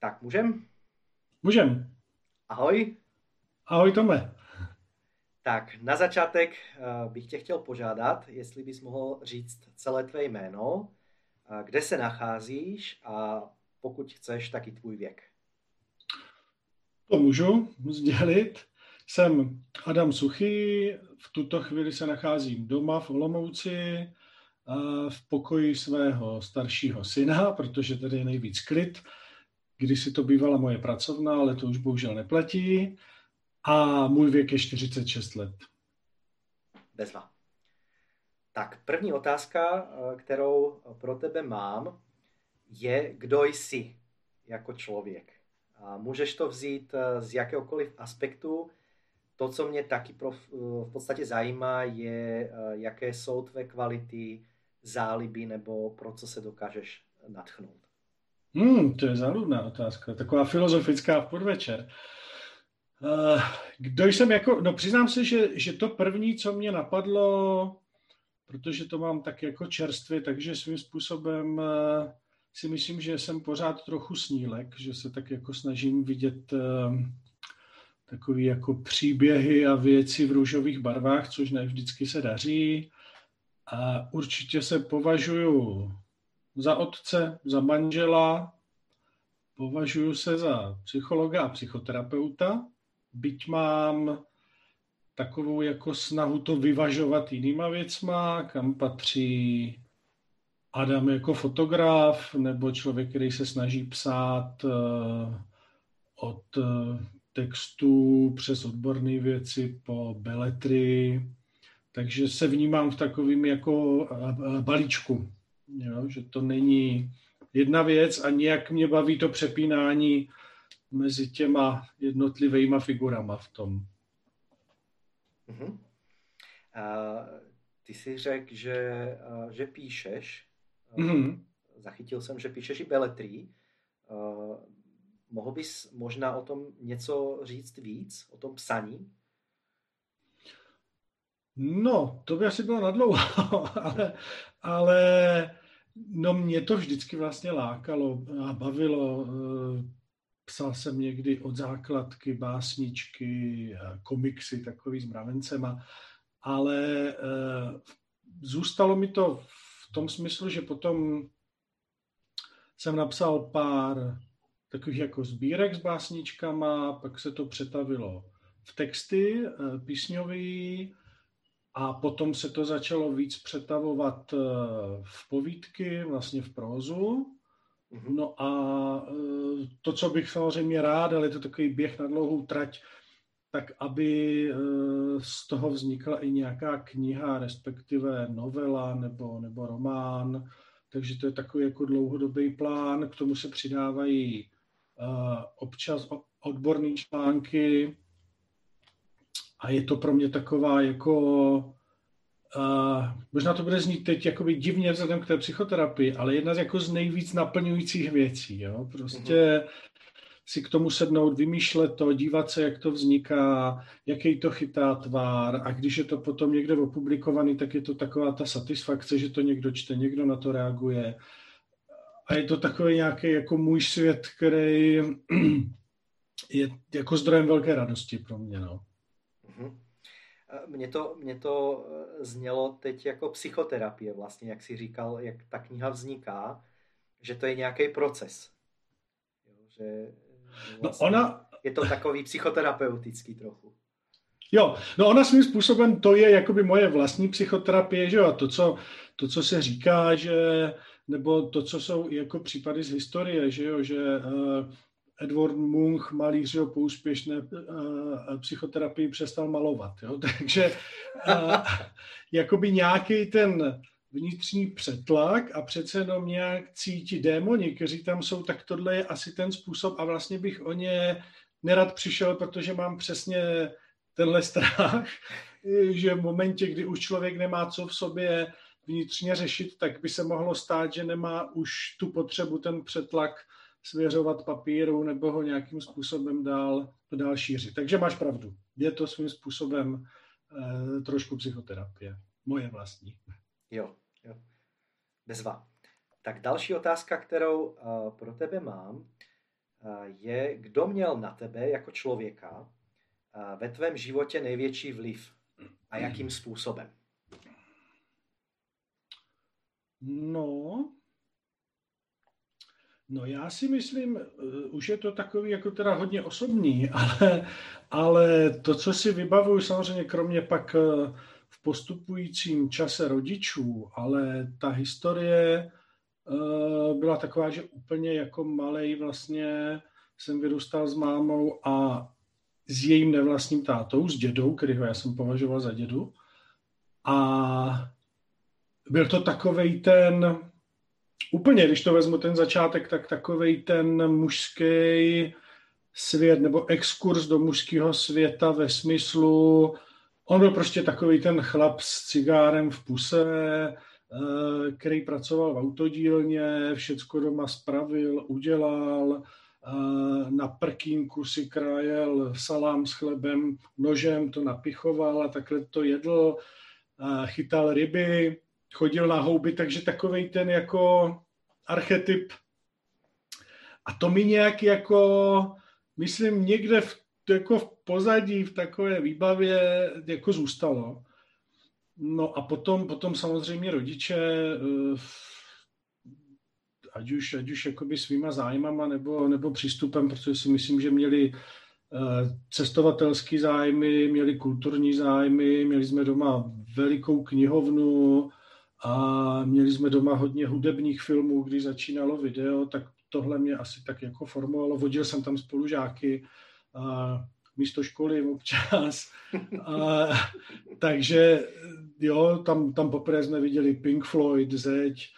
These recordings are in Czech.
Tak můžem? Můžem. Ahoj. Ahoj Tome. Tak na začátek uh, bych tě chtěl požádat, jestli bys mohl říct celé tvé jméno, uh, kde se nacházíš a pokud chceš, taky tvůj věk. To můžu sdělit. Jsem Adam Suchy, v tuto chvíli se nacházím doma v Olomouci, v pokoji svého staršího syna, protože tady je nejvíc klid. Když si to bývala moje pracovna, ale to už bohužel neplatí. A můj věk je 46 let. Bezva. Tak první otázka, kterou pro tebe mám, je, kdo jsi jako člověk. A můžeš to vzít z jakéhokoliv aspektu, to, co mě taky pro, v podstatě zajímá, je, jaké jsou tvé kvality, záliby nebo pro co se dokážeš natchnout. Hmm, to je záludná otázka, taková filozofická v podvečer. Kdo jsem jako, no přiznám se, že, že to první, co mě napadlo, protože to mám tak jako čerstvě, takže svým způsobem si myslím, že jsem pořád trochu snílek, že se tak jako snažím vidět takový jako příběhy a věci v růžových barvách, což ne vždycky se daří. A určitě se považuji za otce, za manžela, považuji se za psychologa a psychoterapeuta, byť mám takovou jako snahu to vyvažovat jinýma věcma, kam patří Adam jako fotograf, nebo člověk, který se snaží psát uh, od uh, textu přes odborné věci po beletry, takže se vnímám v takovým jako balíčku, jo? že to není jedna věc a nějak mě baví to přepínání mezi těma jednotlivýma figurama v tom. Uh-huh. A ty jsi řekl, že, že píšeš. Uh-huh. Zachytil jsem, že píšeš i beletrí. Uh, mohl bys možná o tom něco říct víc, o tom psaní? No, to by asi bylo nadlouho, ale, ale no mě to vždycky vlastně lákalo a bavilo. Eh, psal jsem někdy od základky básničky, komiksy takový s mravencema, ale eh, zůstalo mi to v tom smyslu, že potom jsem napsal pár takových jako sbírek s básničkama, pak se to přetavilo v texty eh, písňový, a potom se to začalo víc přetavovat eh, v povídky, vlastně v prózu. Mhm. No a eh, to, co bych samozřejmě rád, ale je to takový běh na dlouhou trať, tak aby eh, z toho vznikla i nějaká kniha, respektive novela nebo, nebo román. Takže to je takový jako dlouhodobý plán. K tomu se přidávají občas odborné články, a je to pro mě taková jako, uh, možná to bude znít teď jakoby divně vzhledem k té psychoterapii, ale jedna z jako z nejvíc naplňujících věcí, jo, prostě mm-hmm. si k tomu sednout, vymýšlet to, dívat se, jak to vzniká, jaký to chytá tvár a když je to potom někde opublikovaný, tak je to taková ta satisfakce, že to někdo čte, někdo na to reaguje. A je to takový nějaký jako můj svět, který je jako zdrojem velké radosti pro mě. No. Mhm. Mně to, mě to eh, znělo teď jako psychoterapie vlastně, jak si říkal, jak ta kniha vzniká, že to je nějaký proces. Jo, že no vlastně no ona... je to takový psychoterapeutický trochu. Jo, no ona svým způsobem to je jakoby moje vlastní psychoterapie, že jo, a to, co, to, co se říká, že, nebo to, co jsou jako případy z historie, že jo, že uh, Edward Munch, malíř po úspěšné uh, psychoterapii, přestal malovat. Jo? Takže uh, jakoby nějaký ten vnitřní přetlak a přece jenom nějak cítí démoni, kteří tam jsou, tak tohle je asi ten způsob a vlastně bych o ně nerad přišel, protože mám přesně tenhle strach, že v momentě, kdy už člověk nemá co v sobě vnitřně řešit, tak by se mohlo stát, že nemá už tu potřebu, ten přetlak svěřovat papíru nebo ho nějakým způsobem dál, dál šířit. Takže máš pravdu. Je to svým způsobem eh, trošku psychoterapie. Moje vlastní. Jo, jo. Bezva. Tak další otázka, kterou uh, pro tebe mám. je, kdo měl na tebe jako člověka ve tvém životě největší vliv a jakým způsobem? No, No já si myslím, uh, už je to takový jako teda hodně osobní, ale, ale to, co si vybavuju samozřejmě kromě pak uh, v postupujícím čase rodičů, ale ta historie uh, byla taková, že úplně jako malej vlastně jsem vyrůstal s mámou a s jejím nevlastním tátou, s dědou, kterýho já jsem považoval za dědu. A byl to takovej ten, úplně, když to vezmu ten začátek, tak takovej ten mužský svět nebo exkurs do mužského světa ve smyslu, on byl prostě takový ten chlap s cigárem v puse, eh, který pracoval v autodílně, všecko doma spravil, udělal, eh, na prkínku si krájel salám s chlebem, nožem to napichoval a takhle to jedl, eh, chytal ryby, chodil na houby, takže takový ten jako archetyp. A to mi nějak jako, myslím, někde v, jako v pozadí, v takové výbavě jako zůstalo. No a potom, potom samozřejmě rodiče, eh, ať už, ať už jakoby svýma zájmama nebo, nebo přístupem, protože si myslím, že měli eh, cestovatelský zájmy, měli kulturní zájmy, měli jsme doma velikou knihovnu, a měli jsme doma hodně hudebních filmů, když začínalo video, tak tohle mě asi tak jako formovalo. Vodil jsem tam spolužáky a místo školy občas. A, takže jo, tam, tam poprvé jsme viděli Pink Floyd, Zeď,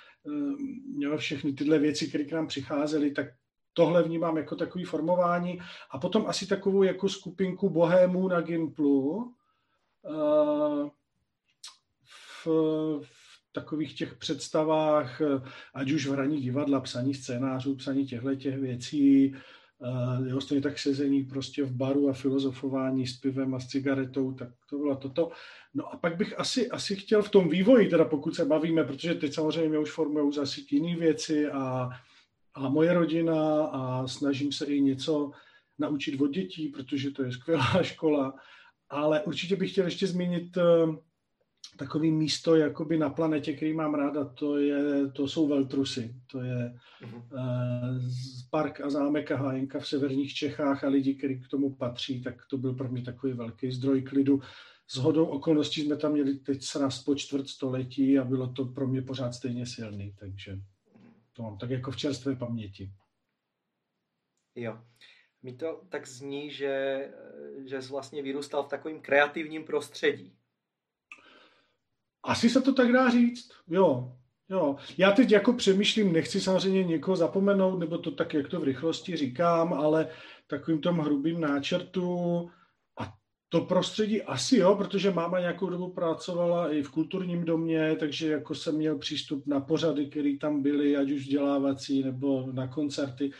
jo, všechny tyhle věci, které k nám přicházely, tak tohle vnímám jako takový formování. A potom asi takovou jako skupinku bohémů na Gimplu, v, v takových těch představách, eh, ať už v hraní divadla, psaní scénářů, psaní těchto těch věcí, eh, jo, stejně tak sezení prostě v baru a filozofování s pivem a s cigaretou, tak to bylo toto. No a pak bych asi, asi chtěl v tom vývoji, teda pokud se bavíme, protože teď samozřejmě mě už formují zase jiné věci a, a moje rodina a snažím se i něco naučit od dětí, protože to je skvělá škola, ale určitě bych chtěl ještě zmínit eh, takový místo jakoby na planetě, který mám ráda, to, je, to jsou Veltrusy. To je uh, park a zámek a hájenka v severních Čechách a lidi, kteří k tomu patří, tak to byl pro mě takový velký zdroj klidu. S hodou okolností jsme tam měli teď sraz po čtvrt století a bylo to pro mě pořád stejně silný, takže to mám tak jako v čerstvé paměti. Jo. Mi to tak zní, že, že jsi vlastně vyrůstal v takovém kreativním prostředí. Asi se to tak dá říct, jo. Jo, já teď jako přemýšlím, nechci samozřejmě někoho zapomenout, nebo to tak, jak to v rychlosti říkám, ale takovým tom hrubým náčrtu a to prostředí asi jo, protože máma nějakou dobu pracovala i v kulturním domě, takže jako jsem měl přístup na pořady, které tam byly, ať už vzdělávací nebo na koncerty.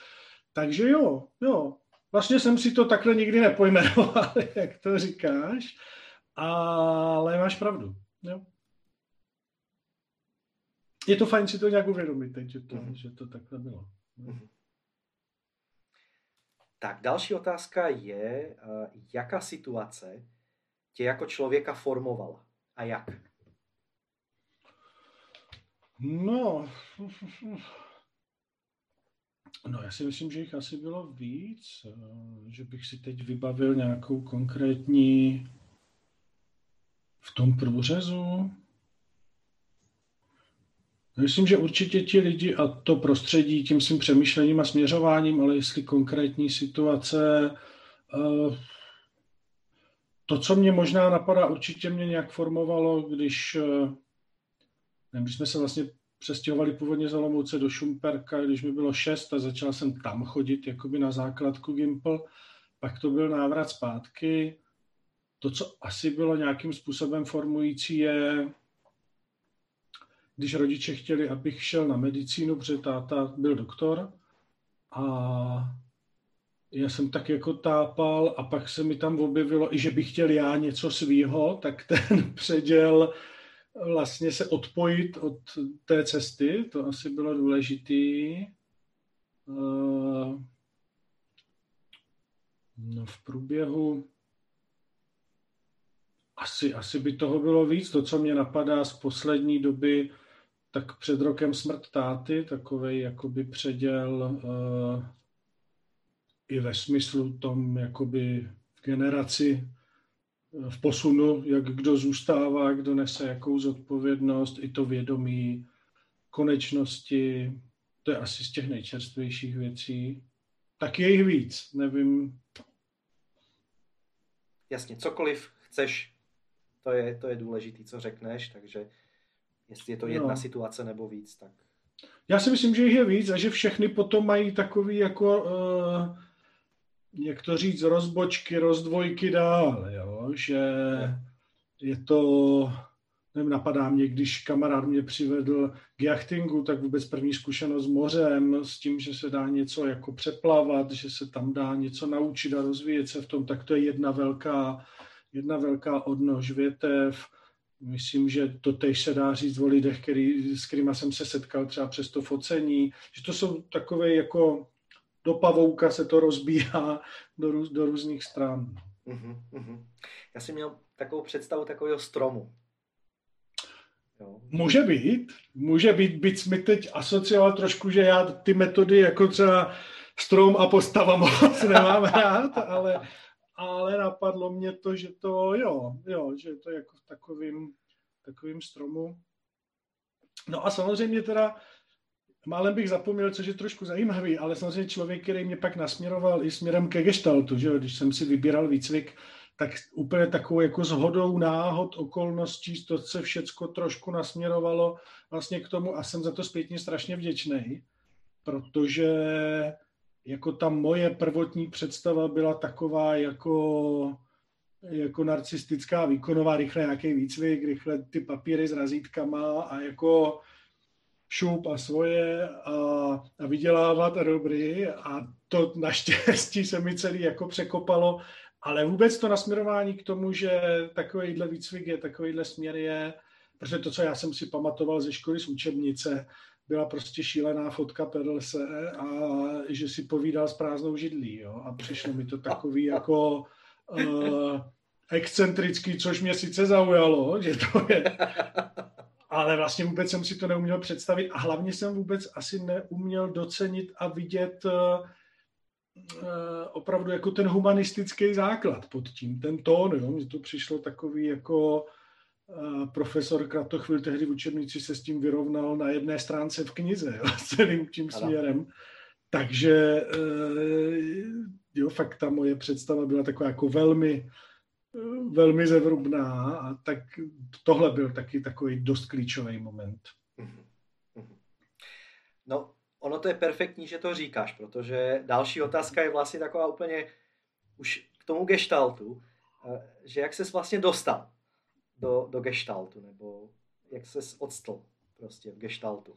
Takže jo, jo. Vlastně jsem si to takhle nikdy nepojmenoval, jak to říkáš, ale máš pravdu. Jo je to fajn si to nějak uvědomit teď, že to, mm. že to takhle bylo. Mm. Tak další otázka je, uh, jaká situace tě jako člověka formovala a jak? No, no já si myslím, že jich asi bylo víc, eh, že bych si teď vybavil nějakou konkrétní v tom průřezu. Myslím, že určitě ti lidi a to prostředí tím svým přemýšlením a směřováním, ale jestli konkrétní situace, eh, to, co mě možná napadá, určitě mě nějak formovalo, když, eh, nevím, když jsme se vlastně přestěhovali původně z Olomouce do Šumperka, když mi bylo šest a začal jsem tam chodit jakoby na základku Gimple, pak to byl návrat zpátky. To, co asi bylo nějakým způsobem formující, je když rodiče chtěli, abych šel na medicínu, protože táta byl doktor a já jsem tak jako tápal a pak se mi tam objevilo, i že bych chtěl já něco svýho, tak ten předěl vlastně se odpojit od té cesty, to asi bylo důležitý. Eh, No v průběhu asi, asi by toho bylo víc. To, co mě napadá z poslední doby, tak před rokem smrt táty, takovej jakoby předěl uh, i ve smyslu tom jakoby v generaci v posunu, jak kdo zůstává, kdo nese jakou zodpovědnost, i to vědomí konečnosti, to je asi z těch nejčerstvějších věcí. Tak je jich víc, nevím. Jasně, cokoliv chceš, to je, to je důležité, co řekneš, takže jestli je to jedna no. situace nebo víc, tak... Já si myslím, že jich je víc a že všechny potom mají takový jako... Uh, jak to říct, rozbočky, rozdvojky dál, jo? že je to, nevím, napadá mě, když kamarád mě přivedl k jachtingu, tak vůbec první zkušenost s mořem, s tím, že se dá něco jako přeplavat, že se tam dá něco naučit a rozvíjet se v tom, tak to je jedna velká, jedna velká odnož větev. Myslím, že to tež se dá říct o lidech, který, s kterými jsem se setkal třeba přes to focení, že to jsou takové jako do pavouka se to rozbíhá do, růz, do různých stran. Uh-huh, uh-huh. Já jsem měl takovou představu takového stromu. Jo. Může být, může být, byť mi teď asocioval trošku, že já ty metody jako třeba strom a postava moc nemám rád, ale, ale napadlo mě to, že to jo, jo, že to jako v takovým, takovým stromu. No a samozřejmě teda Málem bych zapomněl, což je trošku zajímavý, ale samozřejmě člověk, který mě pak nasměroval i směrem ke gestaltu, že jo? když jsem si vybíral výcvik, tak úplně takovou jako zhodou náhod, okolností, to se všecko trošku nasměrovalo vlastně k tomu a jsem za to zpětně strašně vděčný, protože jako ta moje prvotní představa byla taková jako jako narcistická, výkonová, rychle nějaký výcvik, rychle ty papíry s razítkama a jako šup a svoje a, a vydělávat a dobrý a to naštěstí se mi celý jako překopalo, ale vůbec to nasměrování k tomu, že takovýhle výcvik je, takovýhle směr je, protože to, co já jsem si pamatoval ze školy z učebnice, byla prostě šílená fotka Perlse a že si povídal s prázdnou židlí, jo, a přišlo mi to takový jako uh, excentrický, což mě sice zaujalo, že to je ale vlastně vůbec jsem si to neuměl představit a hlavně jsem vůbec asi neuměl docenit a vidět uh, opravdu jako ten humanistický základ pod tím, ten tón, jo? mně to přišlo takový jako profesor Kratochvil tehdy v učebnici se s tím vyrovnal na jedné stránce v knize, jo? celým tím směrem. Takže uh, jo, fakt ta moje představa byla taková jako velmi velmi zevrubná a tak tohle byl taky takový dost klíčový moment. No, ono to je perfektní, že to říkáš, protože další otázka je vlastně taková úplně už k tomu gestaltu, eh, že jak ses vlastně dostal do, do gestaltu, nebo jak ses odstl prostě v gestaltu.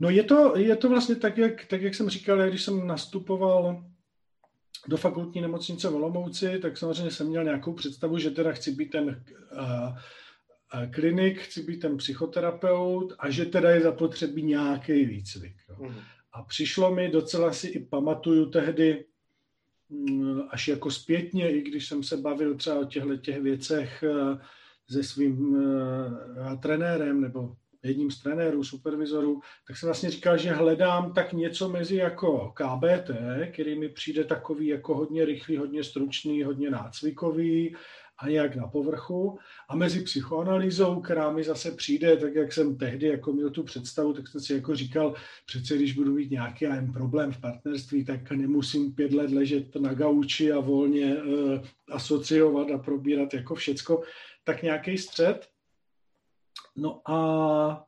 No je to, je to vlastně tak jak, tak, jak jsem říkal, když jsem nastupoval do fakultní nemocnice v Olomouci, tak samozřejmě jsem měl nějakou představu, že teda chci být ten uh, klinik, chci být ten psychoterapeut a že teda je zapotřebí nějaký výcvik. Jo. Mm. A přišlo mi, docela si i pamatuju tehdy, až jako zpětně, i když jsem se bavil třeba o těchto těch věcech se svým trenérem nebo jedním z trenérů, supervizorů, tak jsem vlastně říkal, že hledám tak něco mezi jako KBT, který mi přijde takový jako hodně rychlý, hodně stručný, hodně nácvikový a nějak na povrchu. A mezi psychoanalýzou, která mi zase přijde, tak jak jsem tehdy jako měl tu představu, tak jsem si jako říkal, přece když budu mít nějaký jen problém v partnerství, tak nemusím pět let ležet na gauči a volně uh, asociovat a probírat jako všecko, tak nějaký střed. No a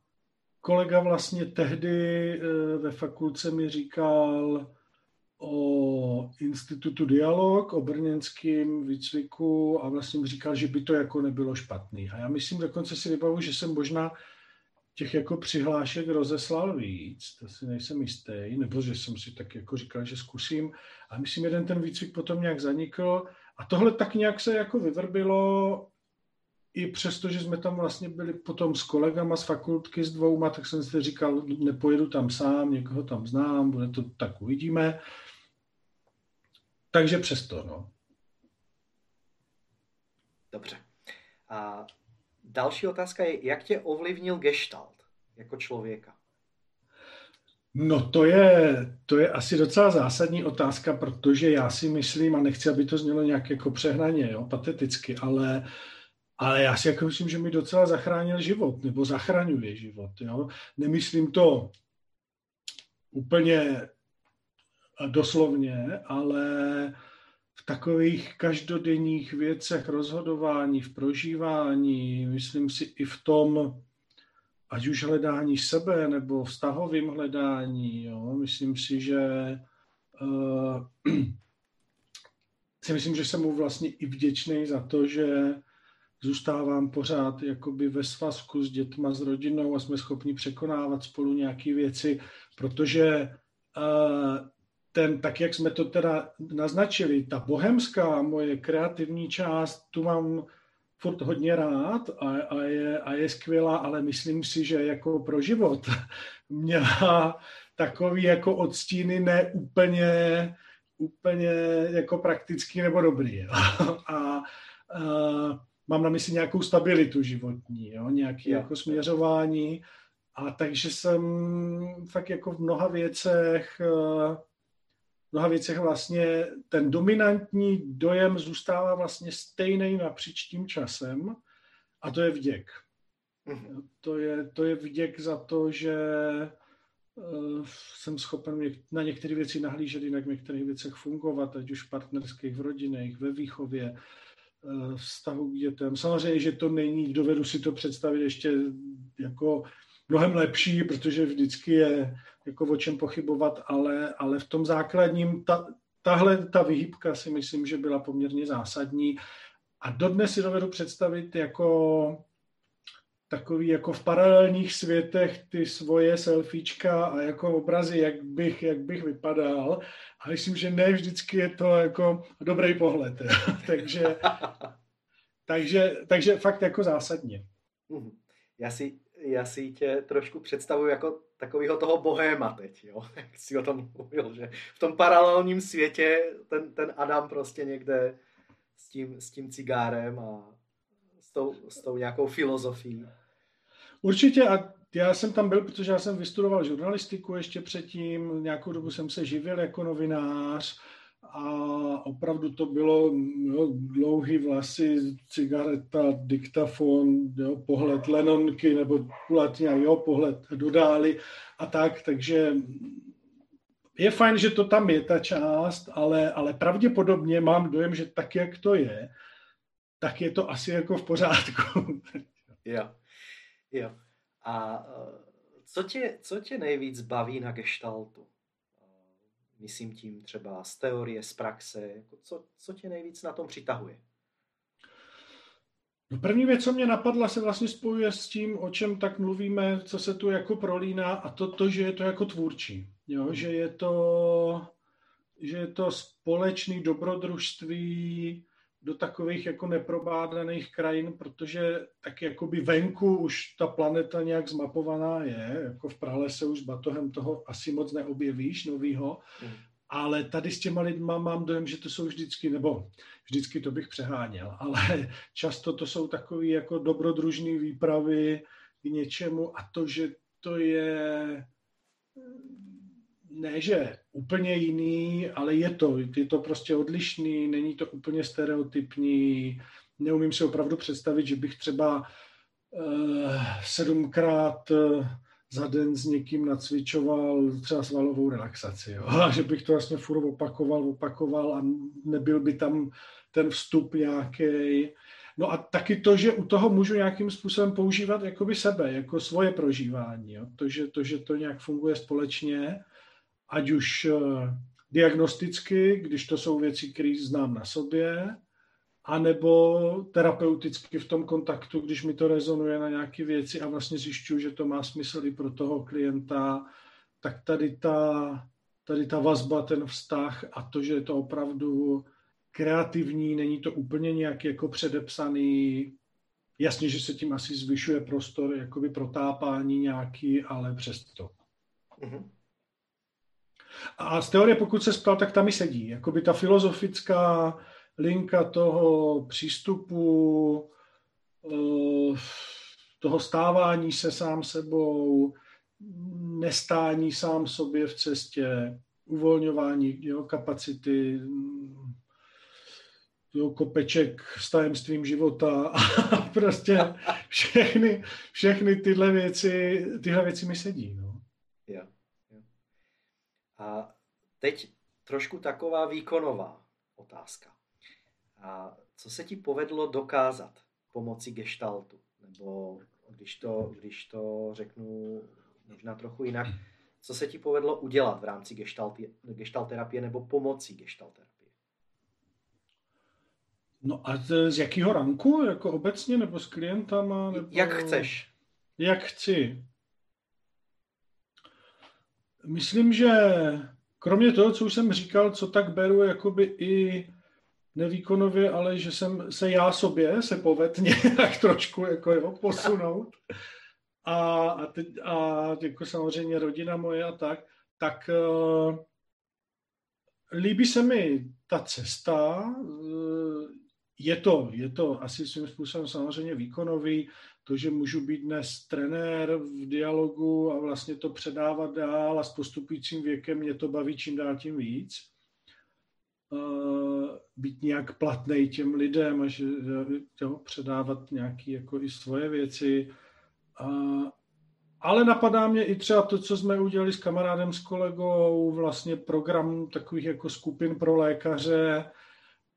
kolega vlastně tehdy eh, ve fakulce mi říkal o institutu Dialog, o brněnském výcviku a vlastně říkal, že by to jako nebylo špatný. A já myslím, dokonce si vybavu, že jsem možná těch jako přihlášek rozeslal víc, to si nejsem jistý, nebo že jsem si tak jako říkal, že zkusím. A myslím, jeden ten výcvik potom nějak zanikl a tohle tak nějak se jako vyvrbilo i přesto, že jsme tam vlastně byli potom s kolegama z fakultky s dvouma, tak jsem si říkal, nepojedu tam sám, někoho tam znám, bude to tak uvidíme. Takže přesto, no. Dobře. A další otázka je, jak tě ovlivnil gestalt jako člověka? No to je, to je asi docela zásadní otázka, protože já si myslím, a nechci, aby to znělo nějak jako přehnaně, jo, pateticky, ale, ale já si jako myslím, že mi docela zachránil život, nebo zachraňuje život. Jo. Nemyslím to úplně doslovně, ale v takových každodenních věcech rozhodování, v prožívání, myslím si i v tom, ať už hledání sebe nebo vztahovým hledání. Jo. Myslím si, že uh, si myslím, že jsem mu vlastně i vděčný za to, že zůstávám pořád jakoby ve svazku s dětma, s rodinou a jsme schopni překonávat spolu nějaké věci, protože uh, ten, tak jak jsme to teda naznačili, ta bohemská moje kreativní část, tu mám furt hodně rád a, a, je, a je skvělá, ale myslím si, že jako pro život měla takový jako odstíny ne úplně, úplně jako praktický nebo dobrý. A, a mám na mysli nějakou stabilitu životní, jo? nějaké jako směřování. A takže jsem fakt jako v mnoha věcech mnoha věcech vlastně ten dominantní dojem zůstává vlastně stejný napříč tím časem a to je vděk. Mm-hmm. To, je, to je vděk za to, že uh, jsem schopen na některé věci nahlížet jinak, v některých věcech fungovat, ať už v partnerských, v rodinách, ve výchově, uh, vztahu k dětem. Samozřejmě, že to není, dovedu si to představit ještě jako mnohem lepší, protože vždycky je jako o čem pochybovat, ale, ale v tom základním, ta, tahle ta vyhýbka si myslím, že byla poměrně zásadní a dodnes si dovedu představit jako takový jako v paralelních světech ty svoje selfiečka a jako obrazy, jak bych, jak bych vypadal. A myslím, že ne vždycky je to jako dobrý pohled. takže, takže, takže fakt jako zásadně. Mhm. Já si já si tě trošku představuji jako takového toho bohéma teď, jo? jak jsi o tom mluvil, že v tom paralelním světě ten, ten Adam prostě někde s tím, s tím cigárem a s tou, s tou nějakou filozofií. Určitě a já jsem tam byl, protože já jsem vystudoval žurnalistiku ještě předtím, nějakou dobu jsem se živil jako novinář, a opravdu to bylo jo, dlouhý vlasy, cigareta, diktafon, jo, pohled Lenonky nebo kulatně, jo, pohled dodáli a tak, takže je fajn, že to tam je ta část, ale, ale pravděpodobně mám dojem, že tak, jak to je, tak je to asi jako v pořádku. jo, jo. A eh, co tě, co tě nejvíc baví na gestaltu? Myslím tím třeba z teorie, z praxe. Jako co, co tě nejvíc na tom přitahuje? No první věc, co mě napadla, se vlastně spojuje s tím, o čem tak mluvíme, co se tu jako prolíná a to, to že je to jako tvůrčí. Jo? Že, je to, že je to společný dobrodružství do takových jako neprobádaných krajin, protože tak jakoby venku už ta planeta nějak zmapovaná je, jako v pralese už s batohem toho asi moc neobjevíš novýho, mm. ale tady s těma lidma mám dojem, že to jsou vždycky, nebo vždycky to bych přeháněl, ale často to jsou takové jako dobrodružné výpravy k něčemu a to, že to je ne, že úplně jiný, ale je to, je to prostě odlišný, není to úplně stereotypní, neumím si opravdu představit, že bych třeba uh, sedmkrát uh, za den s někým nacvičoval třeba svalovou relaxaci. Jo? A že bych to vlastně furt opakoval, opakoval a nebyl by tam ten vstup nějaký. No a taky to, že u toho můžu nějakým způsobem používat jakoby sebe, jako svoje prožívání. Jo? To, že, to, že to nějak funguje společně ať už eh, diagnosticky, když to jsou věci, které znám na sobě, anebo terapeuticky v tom kontaktu, když mi to rezonuje na nějaké věci a vlastně zjišťuju, že to má smysl i pro toho klienta, tak tady ta, tady ta vazba, ten vztah a to, že je to opravdu kreativní, není to úplně nějak jako předepsaný, jasně, že se tím asi zvyšuje prostor jakoby protápání nějaký, ale přesto. Mm-hmm. A z teorie, pokud se ptal, tak tam i sedí. Jakoby ta filozofická linka toho přístupu, eh, toho stávání se sám sebou, nestání sám sobě v cestě, uvolňování jeho kapacity, jo, kopeček s tajemstvím života a prostě všechny, všechny tyhle věci, tyhle věci mi sedí. No. Jo. A teď trošku taková výkonová otázka. A co se ti povedlo dokázat pomocí gestaltu? Nebo když to, když to řeknu možná trochu jinak, co se ti povedlo udělat v rámci gestalt, gestalt terapie nebo pomocí gestalt terapie? No a z jakého ranku? Jako obecně nebo s klientama? Nebo... Jak chceš. Jak chci. Myslím, že kromě toho, co už jsem říkal, co tak beru jakoby i nevýkonově, ale že jsem se já sobě se povedl nějak trošku jako jo, posunout a, a, teď, a jako samozřejmě rodina moje a tak, tak uh, líbí se mi ta cesta, uh, je to, je to asi svým způsobem samozřejmě výkonový, to, že můžu být dnes trenér v dialogu a vlastně to předávat dál a s postupujícím věkem mě to baví čím dál tím víc. Uh, být nějak platný těm lidem a že, jo, předávat nějaké jako i svoje věci. Uh, ale napadá mě i třeba to, co jsme udělali s kamarádem, s kolegou, vlastně program takových jako skupin pro lékaře,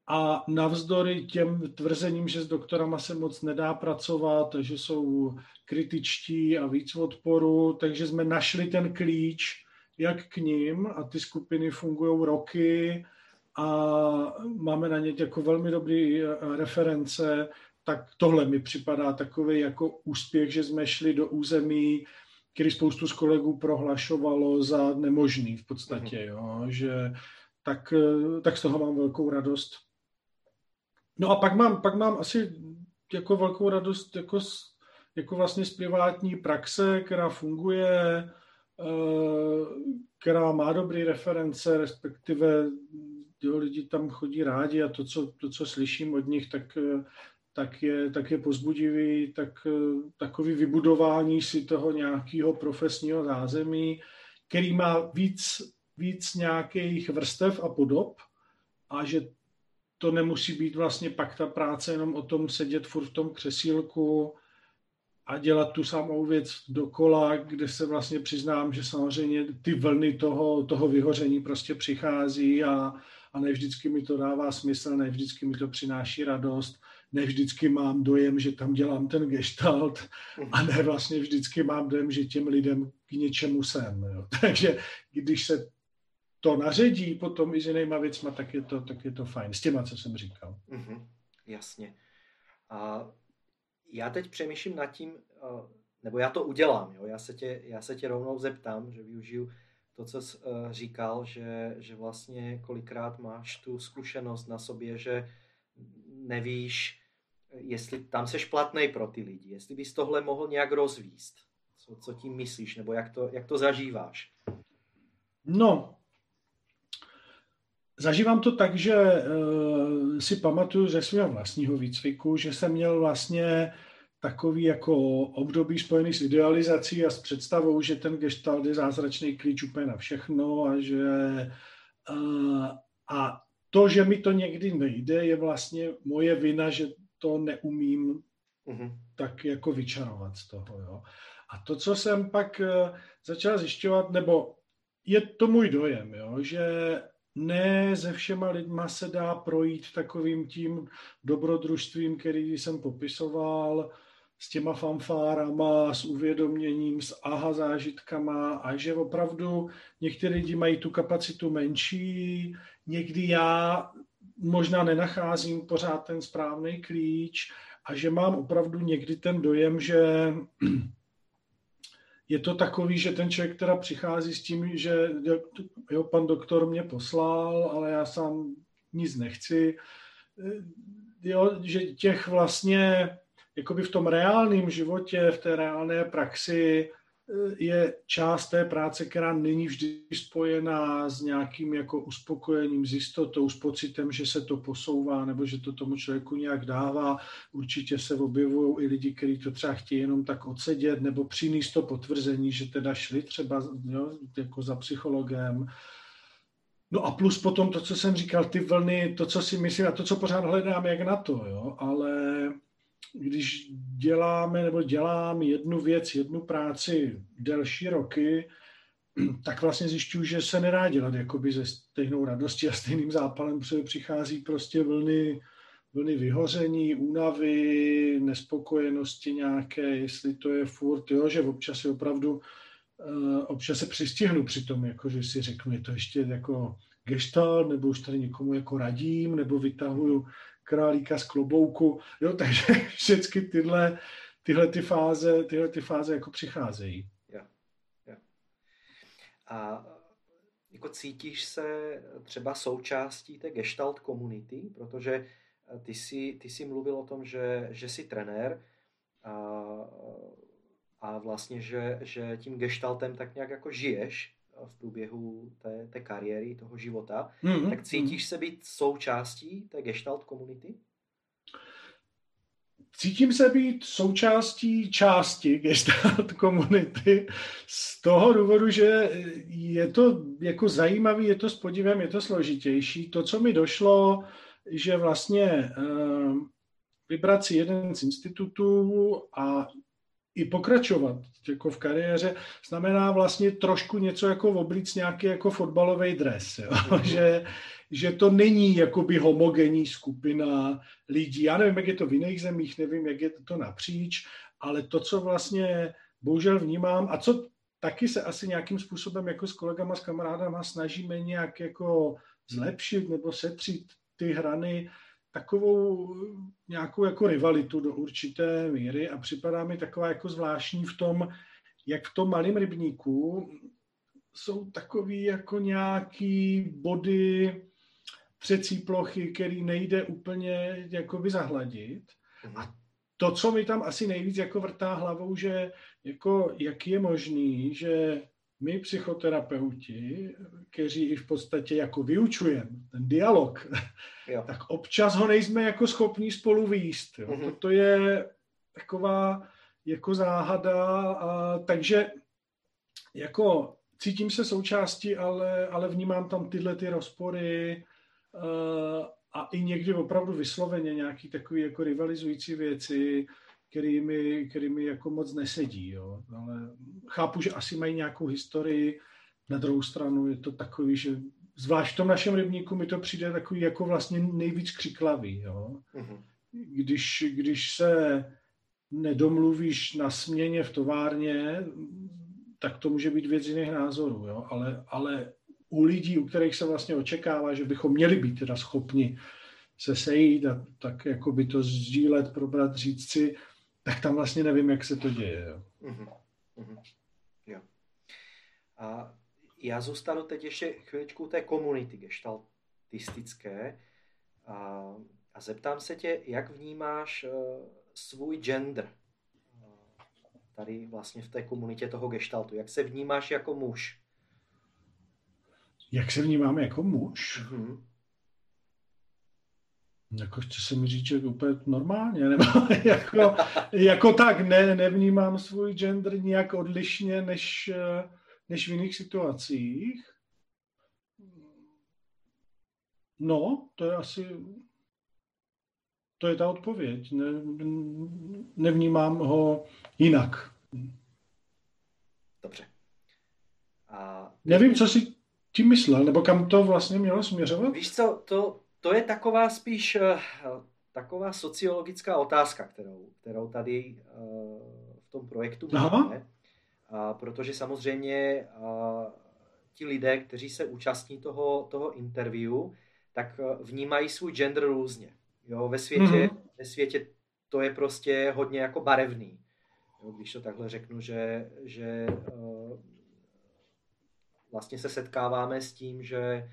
a navzdory těm tvrzením, že s doktorama se moc nedá pracovat, že jsou kritičtí a víc odporu, takže jsme našli ten klíč, jak k ním a ty skupiny fungují roky a máme na ně jako velmi dobrý eh, reference, tak tohle mi připadá takový jako úspěch, že jsme šli do území, který spoustu z kolegů prohlašovalo za nemožný v podstatě, mhm. jo, že tak, eh, tak z toho mám velkou radost. No a pak mám, pak mám asi jako velkou radost jako, jako vlastně z privátní praxe, která funguje, eh, která má dobré reference, respektive jo, lidi tam chodí rádi a to, co, to, co slyším od nich, tak, tak, je, tak je pozbudivý, tak takový vybudování si toho nějakého profesního zázemí, který má víc, víc nějakých vrstev a podob a že to nemusí být vlastně pak ta práce jenom o tom sedět furt v tom křesílku a dělat tu samou věc dokola, kde se vlastně přiznám, že samozřejmě ty vlny toho, toho vyhoření prostě přichází a, a ne vždycky mi to dává smysl, ne vždycky mi to přináší radost, ne vždycky mám dojem, že tam dělám ten gestalt a ne vlastně vždycky mám dojem, že těm lidem k něčemu jsem. Jo. Takže když se to naředí potom i s jinýma věcma, tak je to, tak je to fajn. S těma, co jsem říkal. Mm-hmm, jasně. A já teď přemýšlím nad tím, nebo já to udělám, jo? Já, se tě, já se tě rovnou zeptám, že využiju to, co jsi říkal, že, že vlastně kolikrát máš tu zkušenost na sobě, že nevíš, jestli tam seš platný pro ty lidi, jestli bys tohle mohl nějak rozvíst. Co, co tím myslíš, nebo jak to, jak to zažíváš? No, Zažívám to tak, že uh, si pamatuju ze svého vlastního výcviku, že jsem měl vlastně takový jako období spojený s idealizací a s představou, že ten gestalt je zázračný klíč úplně na všechno a že uh, a to, že mi to někdy nejde, je vlastně moje vina, že to neumím uh-huh. tak jako vyčarovat z toho. Jo. A to, co jsem pak uh, začal zjišťovat, nebo je to můj dojem, jo, že ne se všema lidma se dá projít takovým tím dobrodružstvím, který jsem popisoval, s těma fanfárama, s uvědoměním, s aha zážitkama a že opravdu někteří lidi mají tu kapacitu menší, někdy já možná nenacházím pořád ten správný klíč a že mám opravdu někdy ten dojem, že je to takový, že ten člověk teda přichází s tím, že jo, pan doktor mě poslal, ale já sám nic nechci. Jo, že těch vlastně jakoby v tom reálném životě, v té reálné praxi je část té práce, která není vždy spojená s nějakým jako uspokojením, s jistotou, s pocitem, že se to posouvá nebo že to tomu člověku nějak dává. Určitě se objevují i lidi, kteří to třeba chtějí jenom tak odsedět nebo přinést to potvrzení, že teda šli třeba jo, jako za psychologem. No a plus potom to, co jsem říkal, ty vlny, to, co si myslím a to, co pořád hledám, jak na to, jo, ale když děláme nebo dělám jednu věc, jednu práci delší roky, tak vlastně zjišťuju, že se nedá dělat jakoby ze stejnou radostí a stejným zápalem, protože přichází prostě vlny, vlny vyhoření, únavy, nespokojenosti nějaké, jestli to je furt, jo, že občas je opravdu, uh, občas se přistihnu při tom, jako že si řeknu, je to ještě jako gestalt, nebo už tady někomu jako radím, nebo vytahuju králíka z klobouku, jo, takže všechny tyhle, tyhle ty fáze, tyhle ty fáze jako přicházejí. Jo, jo. A jako cítíš se třeba součástí té gestalt komunity, protože ty jsi, ty jsi mluvil o tom, že, že jsi trenér a, a vlastně, že, že tím gestaltem tak nějak jako žiješ v průběhu té, té kariéry, toho života, mm-hmm. tak cítíš se být součástí té gestalt komunity? Cítím se být součástí části gestalt komunity z toho důvodu, že je to jako zajímavý, je to s podívem, je to složitější. To, co mi došlo, že vlastně uh, vybrat si jeden z institutů a i pokračovat jako v kariéře, znamená vlastně trošku něco jako oblíc nějaký jako fotbalový dres, jo? Mm-hmm. že, že to není jakoby homogenní skupina lidí. Já nevím, jak je to v jiných zemích, nevím, jak je to napříč, ale to, co vlastně bohužel vnímám a co taky se asi nějakým způsobem jako s kolegama, s kamarádama snažíme nějak jako zlepšit nebo setřít ty hrany, takovou nějakou jako rivalitu do určité míry a připadá mi taková jako zvláštní v tom, jak v tom malém rybníku jsou takový jako nějaký body třecí plochy, který nejde úplně jakoby zahladit. A to, co mi tam asi nejvíc jako vrtá hlavou, že jako jak je možný, že my psychoterapeuti, kteří i v podstatě jako vyučujeme ten dialog, jo. tak občas ho nejsme jako schopní spolu výst. Jo. Mm-hmm. To je taková jako záhada, a, takže jako cítím se součástí, ale, ale vnímám tam tyhle ty rozpory a, a i někdy opravdu vysloveně nějaký takový jako rivalizující věci, který mi, který mi jako moc nesedí. Jo. Ale chápu, že asi mají nějakou historii. Na druhou stranu je to takový, že zvlášť v tom našem rybníku mi to přijde takový jako vlastně nejvíc křiklavý. Jo. Mm-hmm. Když, když se nedomluvíš na směně v továrně, tak to může být věc jiných názorů. Jo. Ale, ale u lidí, u kterých se vlastně očekává, že bychom měli být teda schopni se sejít a tak jako by to sdílet, probrat, říct si, tak tam vlastně nevím, jak se to děje. Jo. Mm-hmm. Mm-hmm. Jo. A já zůstanu teď ještě chviličku u té komunity gestaltistické a, a zeptám se tě, jak vnímáš uh, svůj gender uh, tady vlastně v té komunitě toho gestaltu. Jak se vnímáš jako muž? Jak se vnímáme jako muž? Mm-hmm. Jako chce se mi říct, že úplně normálně, nebo jako, jako tak, ne, nevnímám svůj gender nějak odlišně než, než v jiných situacích. No, to je asi, to je ta odpověď. Ne, nevnímám ho jinak. Dobře. A... Nevím, co si tím myslel, nebo kam to vlastně mělo směřovat? Víš co, to, to je taková spíš eh, taková sociologická otázka, kterou, kterou tady eh, v tom projektu máme. A protože samozřejmě ti lidé, kteří se účastní toho, toho interview, tak eh, vnímají svůj gender různě. Jo, ve světě, mm-hmm. ve světě to je prostě hodně jako barevný. Jo, když to takhle řeknu, že, že vlastně se setkáváme s tím, že,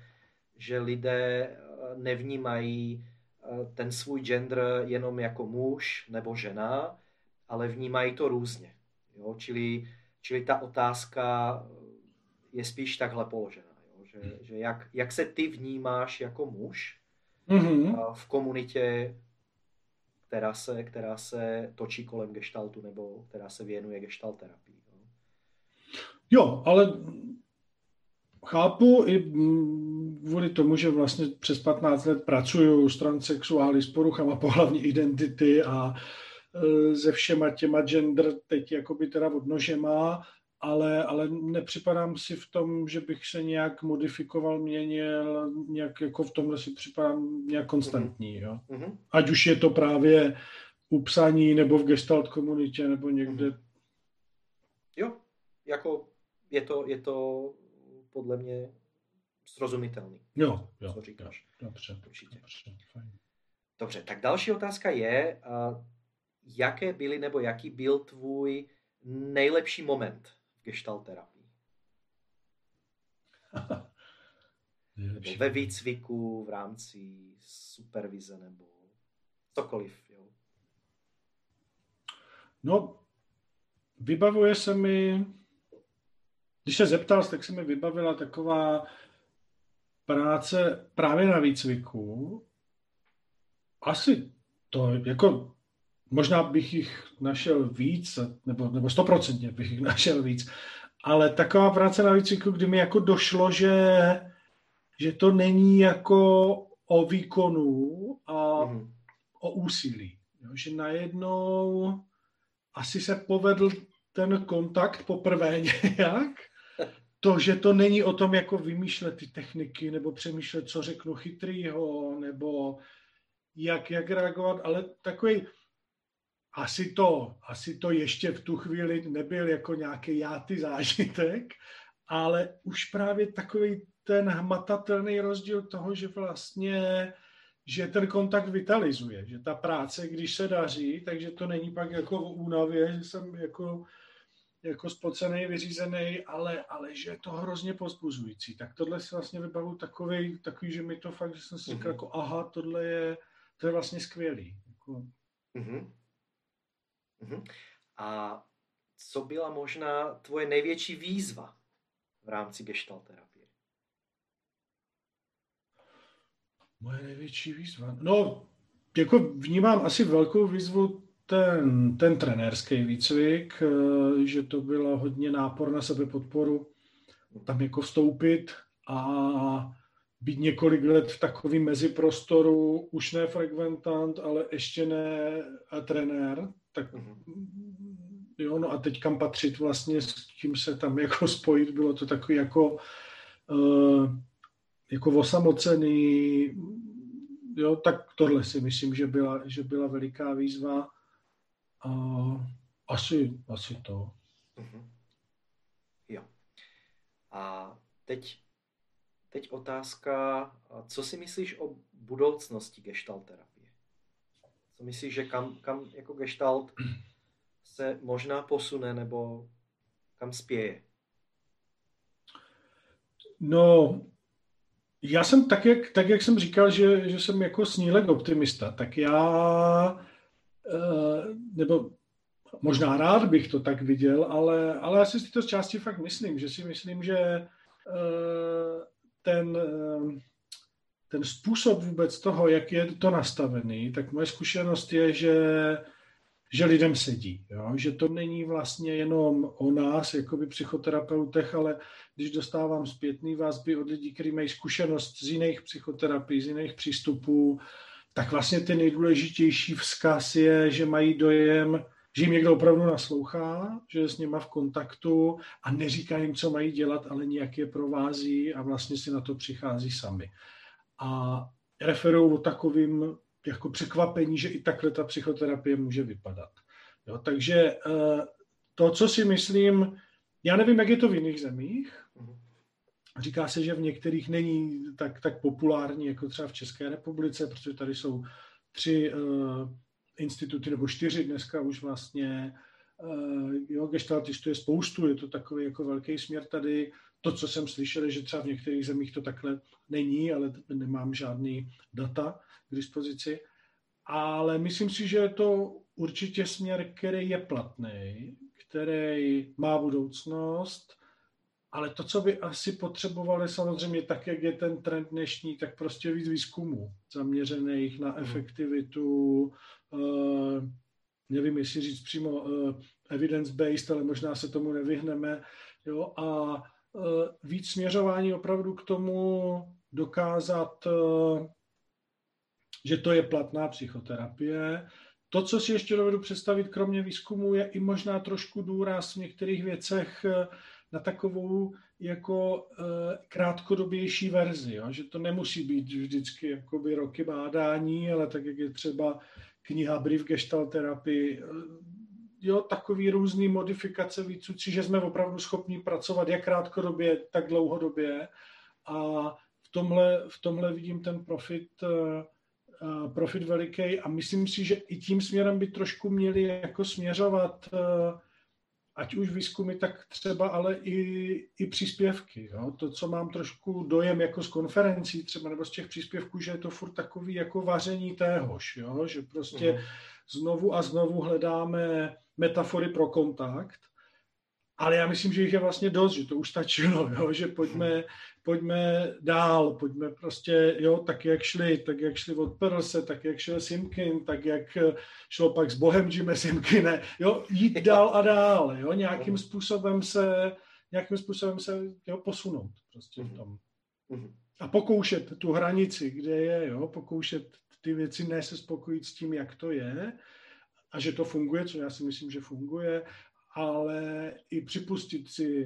že lidé nevnímají eh, ten svůj gender jenom jako muž nebo žena, ale vnímají to různě. Jo? Čili, čili ta otázka je spíš takhle položená, jo? Že, hmm. že jak, jak se ty vnímáš jako muž mm-hmm. v komunitě, která se, která se točí kolem gestaltu nebo která se věnuje gestalt terapii. Jo? jo, ale chápu i kvůli tomu, že vlastně přes 15 let pracuju s transsexuály, s poruchama pohlavní identity a e, se všema těma gender teď jakoby teda odnožema, ale, ale nepřipadám si v tom, že bych se nějak modifikoval, měnil, nějak jako v tomhle si připadám nějak konstantní, jo. Mm-hmm. Ať už je to právě u psaní, nebo v gestalt komunitě, nebo někde. Mm-hmm. Jo, jako je to, je to podle mě srozumitelný. Jo, jo. Co říkáš? Jo, dobře. Určitě. Dobře, fajn. dobře, tak další otázka je, jaké byly nebo jaký byl tvůj nejlepší moment v gestalt terapii? nebo ve výcviku, v rámci supervize nebo cokoliv. Jo? No, vybavuje se mi, když se zeptal, tak se mi vybavila taková práce právě na výcviku, asi to jako, možná bych jich našel víc, nebo, nebo stoprocentně bych jich našel víc, ale taková práce na výcviku, kdy mi jako došlo, že, že to není jako o výkonu a mm. o úsilí. Jo, že najednou asi se povedl ten kontakt poprvé nějak to, že to není o tom, jako vymýšlet ty techniky, nebo přemýšlet, co řeknu chytrýho, nebo jak, jak reagovat, ale takový, asi to, asi to ještě v tu chvíli nebyl jako nějaký játý zážitek, ale už právě takový ten hmatatelný rozdíl toho, že vlastně že ten kontakt vitalizuje, že ta práce, když se daří, takže to není pak jako o únavě, že jsem jako jako spocený, vyřízený, ale, ale že je to hrozně pozbuzující. Tak tohle si vlastně vybavu takový, takový, že mi to fakt, že jsem si říkal, mm-hmm. jako aha, tohle je, to je vlastně skvělý. Jako... Mm-hmm. Mm-hmm. A co byla možná tvoje největší výzva v rámci gestalt terapie? Moje největší výzva? No, jako vnímám asi velkou výzvu ten, ten trenérský výcvik, eh, že to bylo hodně nápor na sebepodporu, tam jako vstoupit a být několik let v takovém meziprostoru, už ne frekventant, ale ještě ne trenér, tak mhm. jo, no a teď kam patřit vlastně, s tím se tam jako spojit, bylo to takový jako uh, jako osamocený, jo, tak tohle si myslím, že byla, že byla veliká výzva. A asi, asi to. Mm-hmm. Jo. A teď, teď otázka, co si myslíš o budoucnosti gestalt terapie? Co myslíš, že kam, kam jako gestalt se možná posune nebo kam spěje? No, já jsem tak, jak, tak, jak jsem říkal, že, že jsem jako snílek optimista, tak já nebo možná rád bych to tak viděl, ale, ale já si z části fakt myslím, že si myslím, že eh, ten, eh, ten způsob vůbec toho, jak je to nastavený, tak moje zkušenost je, že, že lidem sedí. Jo? Že to není vlastně jenom o nás, jako by psychoterapeutech, ale když dostávám zpětný vazby od lidí, kteří mají zkušenost z jiných psychoterapií, z jiných přístupů, tak vlastně ten nejdůležitější vzkaz je, že mají dojem, že jim někdo opravdu naslouchá, že je s nima v kontaktu a neříká jim, co mají dělat, ale nějak je provází a vlastně si na to přichází sami. A referují o takovým jako překvapení, že i takhle ta psychoterapie může vypadat. Jo, takže eh, to, co si myslím, já nevím, jak je to v jiných zemích, mhm. Říká se, že v některých není tak, tak populární, jako třeba v České republice, protože tady jsou tři uh, instituty, nebo čtyři dneska už vlastně. Uh, jo, gestaltistů je spoustu, je to takový jako velký směr tady. To, co jsem slyšel, je, že třeba v některých zemích to takhle není, ale nemám žádný data k dispozici. Ale myslím si, že je to určitě směr, který je platný, který má budoucnost, ale to, co by asi potřebovali samozřejmě tak, jak je ten trend dnešní, tak prostě víc výzkumů zaměřených na mhm. efektivitu, uh, nevím, jestli říct přímo uh, evidence-based, ale možná se tomu nevyhneme, jo, a uh, víc směřování opravdu k tomu dokázat, uh, že to je platná psychoterapie. To, co si ještě dovedu představit, kromě výzkumu, je i možná trošku důraz v některých věcech na takovou jako e, krátkodobější verzi, jo? že to nemusí být vždycky jakoby roky bádání, ale tak, jak je třeba kniha Brief Gestalt terapii, eh, jo, takový různý modifikace výcucí, že jsme opravdu schopni pracovat jak krátkodobě, tak dlouhodobě a v tomhle, v tomhle vidím ten profit, eh, profit veliký a myslím si, že i tím směrem by trošku měli jako směřovat ať už výzkumy, tak třeba ale i, i příspěvky. Jo? To, co mám trošku dojem jako z konferencí třeba, nebo z těch příspěvků, že je to furt takový jako vaření téhož, jo? že prostě mm. znovu a znovu hledáme metafory pro kontakt, ale já myslím, že jich je vlastně dost, že to už stačilo, jo? že pojďme, pojďme dál, pojďme prostě, jo, tak jak šli, tak jak šli od Perlse, tak jak šel Simkin, tak jak šlo pak s Bohem Jimmy Simkine, jo, jít dál a dál, jo, nějakým způsobem se, nějakým způsobem se, jo, posunout prostě v tom. Mhm. A pokoušet tu hranici, kde je, jo, pokoušet ty věci ne se spokojit s tím, jak to je, a že to funguje, co já si myslím, že funguje, ale i připustit si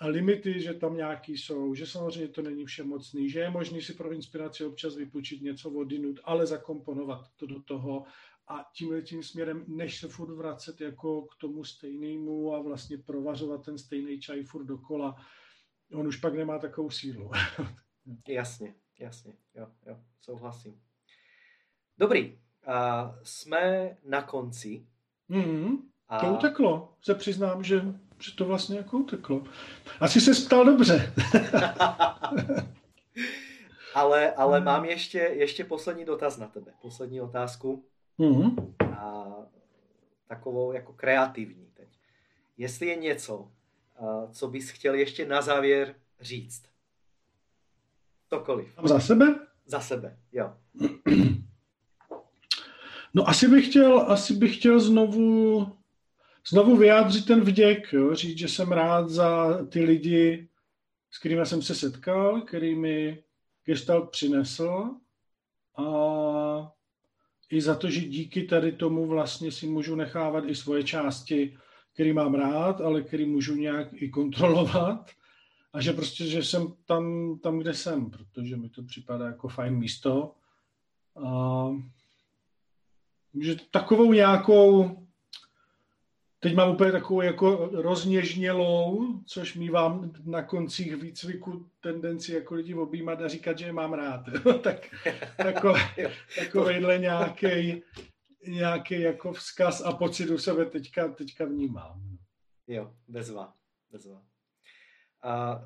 eh, limity, že tam nějaký jsou, že samozřejmě to není všemocný, že je možný si pro inspiraci občas vypočít něco odinut, ale zakomponovat to do toho a tímhle tím směrem, než se furt vracet jako k tomu stejnému a vlastně provařovat ten stejný čaj furt dokola, on už pak nemá takovou sílu. jasně, jasně, jo, jo, souhlasím. Dobrý, a jsme na konci. Mm-hmm. A... To uteklo. Se přiznám, že, že to vlastně jako uteklo. Asi se ptal dobře. ale, ale hmm. mám ještě, ještě poslední dotaz na tebe. Poslední otázku. Mm-hmm. A takovou jako kreativní teď. Jestli je něco, co bys chtěl ještě na závěr říct. Cokoliv. Za sebe? Za sebe, jo. No asi bych chtěl, asi bych chtěl znovu znovu vyjádřit ten vděk, jo? říct, že jsem rád za ty lidi, s kterými jsem se setkal, který mi Gestalt přinesl a i za to, že díky tady tomu vlastně si můžu nechávat i svoje části, který mám rád, ale který můžu nějak i kontrolovat a že prostě, že jsem tam, tam kde jsem, protože mi to připadá jako fajn místo. A že takovou nějakou Teď mám úplně takovou jako rozněžnělou, což mývám na koncích výcviku tendenci jako lidi objímat a říkat, že je mám rád. tak, tako, takovýhle nějaký nějaký jako vzkaz a pocit u sebe teďka, teďka vnímám. Jo, bezva, bezva. A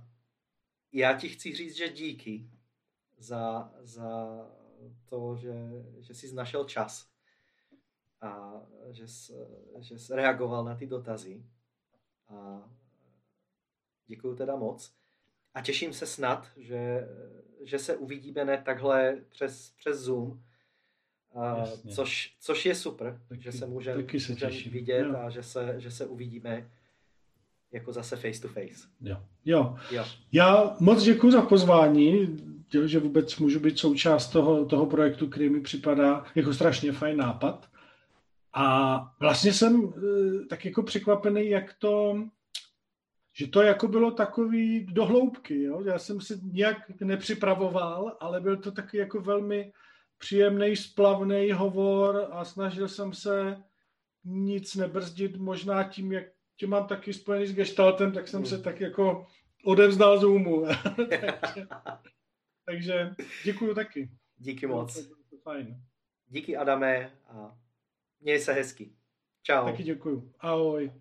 já ti chci říct, že díky za, za to, že, že jsi našel čas a že jsi, že jsi reagoval na ty dotazy. A děkuji teda moc. A těším se snad, že, že se uvidíme ne takhle přes, přes Zoom, a, což, což je super, taky, že se můžeme můžem vidět jo. a že se, že se uvidíme jako zase face to face. Jo. jo. jo. Já moc děkuji za pozvání, že vůbec můžu být součást toho, toho projektu, který mi připadá jako strašně fajn nápad. A vlastně jsem eh, tak jako překvapený, jak to, že to jako bylo takový dohloubky. Jo? Já jsem se nějak nepřipravoval, ale byl to taky jako velmi příjemný, splavný hovor a snažil jsem se nic nebrzdit, možná tím, jak tě mám taky spojený s gestaltem, tak jsem se hmm. tak jako odevzdal Zoomu. takže, takže děkuju taky. Díky moc. Fajn. Díky Adame a Měj se hezky. Čau. Taky děkuju. Ahoj.